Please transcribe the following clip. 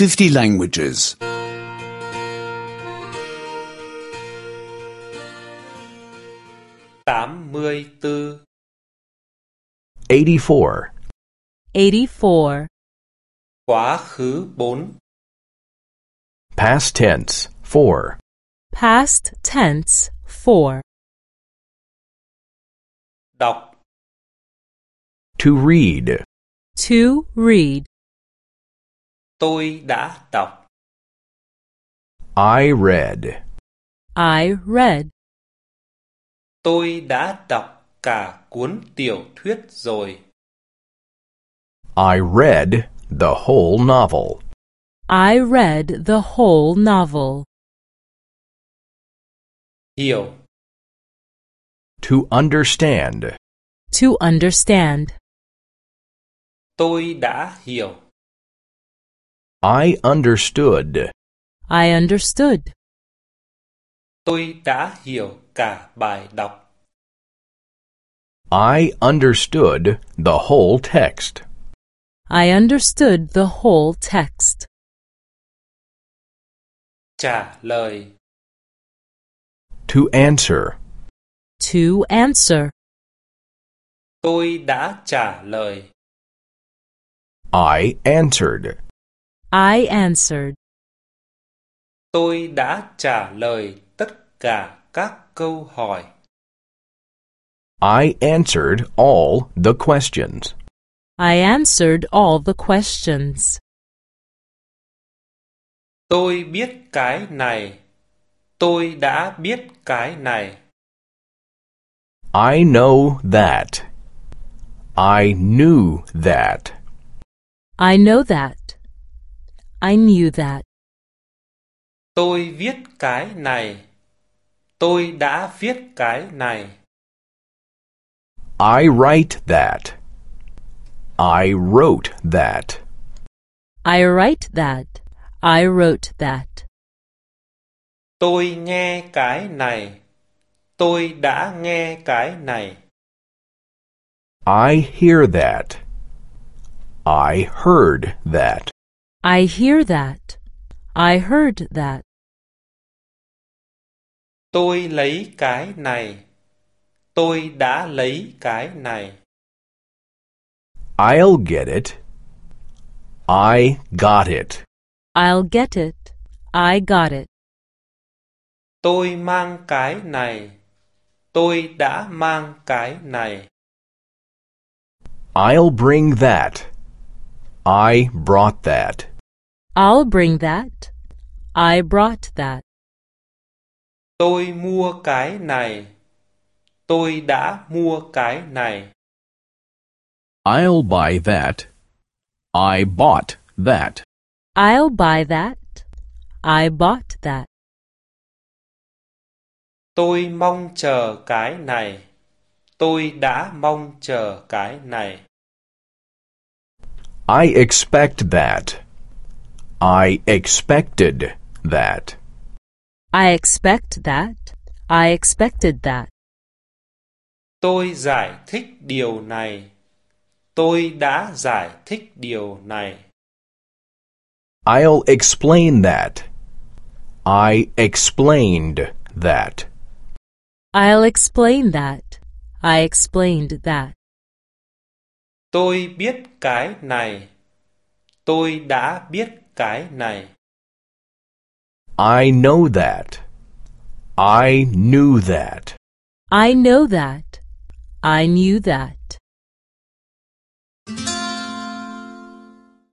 50 languages. 84 84. 84. Quá khứ 4 Past tense. 4. Past tense 4. Đọc To read. To read. Tôi đã đọc I read. I read. Tôi đã đọc cả cuốn tiểu thuyết rồi I read the whole novel. I read the whole novel. Hiểu To understand. To understand. Tôi đã hiểu I understood. I understood. Tôi đã hiểu cả bài đọc I understood the whole text. I understood the whole text. Trả lời To answer. To answer. Tôi đã trả lời I answered. I answered. Tôi đã trả lời tất cả các câu hỏi I answered all the questions. I answered all the questions. Tôi biết cái này Tôi đã biết cái này I know that. I knew that. I know that. I knew that. Tôi viết cái này Tôi đã viết cái này I write that. I wrote that. I write that. I wrote that. Tôi nghe cái này Tôi đã nghe cái này I hear that. I heard that. I hear that. I heard that. Tôi lấy cái này Tôi đã lấy cái này I'll get it. I got it. I'll get it. I got it. Tôi mang cái này Tôi đã mang cái này I'll bring that. I brought that. I'll bring that. I brought that. Tôi mua cái này Tôi đã mua cái này I'll buy that. I bought that. I'll buy that. I bought that. Tôi mong chờ cái này Tôi đã mong chờ cái này I expect that. I expected that. I expect that. I expected that. Tôi giải thích điều này Tôi đã giải thích điều này I'll explain that. I explained that. I'll explain that. I explained that. Tôi biết cái này Tôi đã biết cái này I know that. I knew that. I know that. I knew that.